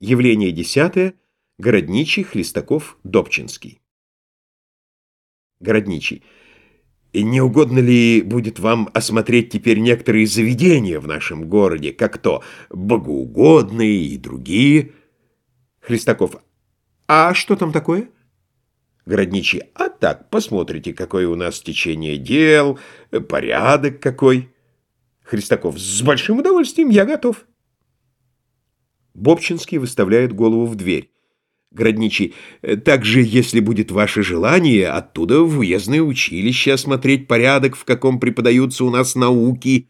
Явление десятое. Городничий, Хлестаков, Добчинский. Городничий. Не угодно ли будет вам осмотреть теперь некоторые заведения в нашем городе, как то богоугодные и другие? Хлестаков. А что там такое? Городничий. А так, посмотрите, какое у нас течение дел, порядок какой. Хлестаков. С большим удовольствием, я готов. Бобчинский выставляет голову в дверь. Городничий. Также, если будет ваше желание, оттуда в уездное училище осмотреть порядок, в каком преподаются у нас науки.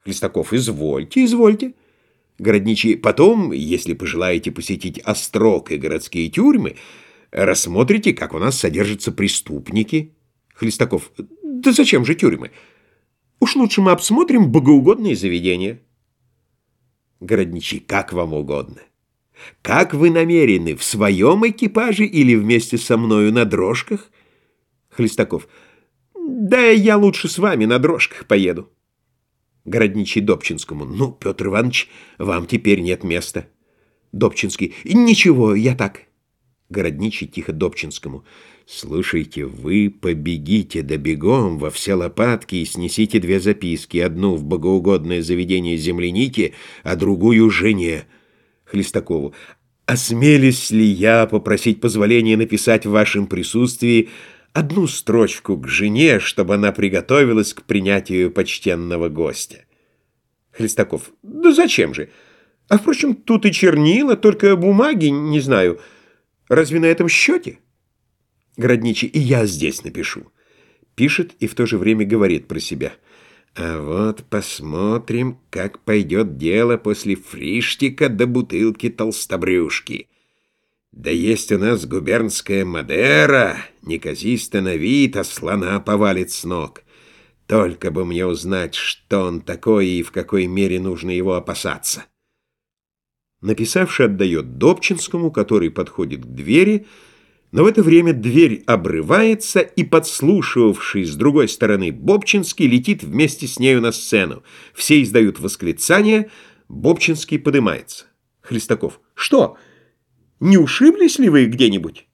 Хлестаков. Извольте, извольте. Городничий. Потом, если пожелаете посетить острог и городские тюрьмы, рассмотрите, как у нас содержатся преступники. Хлестаков. Да зачем же тюрьмы? Уж лучше мы обсмотрим богоугодные заведения. Городничий, как вам угодно. Как вы намерены, в своем экипаже или вместе со мною на дрожках? Хлестаков. Да я лучше с вами на дрожках поеду. Городничий Добчинскому. Ну, Петр Иванович, вам теперь нет места. Добчинский. Ничего, я так. Городничий тихо Добчинскому. «Слушайте, вы побегите да бегом во все лопатки и снесите две записки, одну в богоугодное заведение земляники, а другую жене». Хлестакову. «Осмелюсь ли я попросить позволения написать в вашем присутствии одну строчку к жене, чтобы она приготовилась к принятию почтенного гостя?» Хлестаков. «Да зачем же? А, впрочем, тут и чернила, только бумаги, не знаю». Разве на этом счете? Городничий, и я здесь напишу. Пишет и в то же время говорит про себя. А вот посмотрим, как пойдет дело после фриштика до бутылки толстобрюшки. Да есть у нас губернская Мадера, неказисто на вид, а слона повалит с ног. Только бы мне узнать, что он такой и в какой мере нужно его опасаться. Написавший отдает Добчинскому, который подходит к двери, но в это время дверь обрывается, и подслушивавший с другой стороны Бобчинский летит вместе с нею на сцену. Все издают восклицания, Бобчинский поднимается. Хлестаков. «Что? Не ушиблись ли вы где-нибудь?»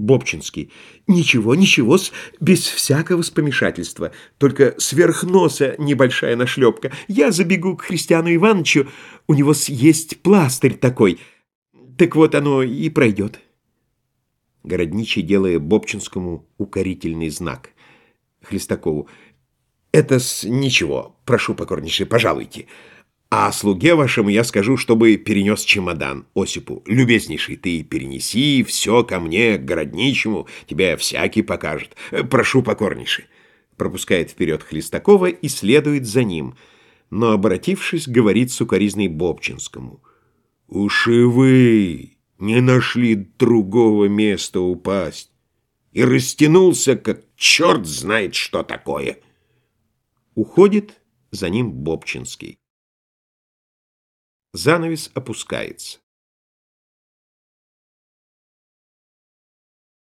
Бобчинский. «Ничего, ничего, без всякого спомешательства. Только сверх носа небольшая нашлепка. Я забегу к Христиану Ивановичу, у него есть пластырь такой. Так вот оно и пройдет». Городничий, делая Бобчинскому укорительный знак. Хлестакову. «Это-с ничего. Прошу покорнейше, пожалуйте». А слуге вашему я скажу, чтобы перенес чемодан Осипу. Любезнейший, ты перенеси все ко мне, к городничему, тебя всякий покажет. Прошу покорнейший. Пропускает вперед Хлестакова и следует за ним, но, обратившись, говорит сукоризной Бобчинскому. «Уж и вы не нашли другого места упасть!» И растянулся, как черт знает, что такое. Уходит за ним Бобчинский. Занавес опускается.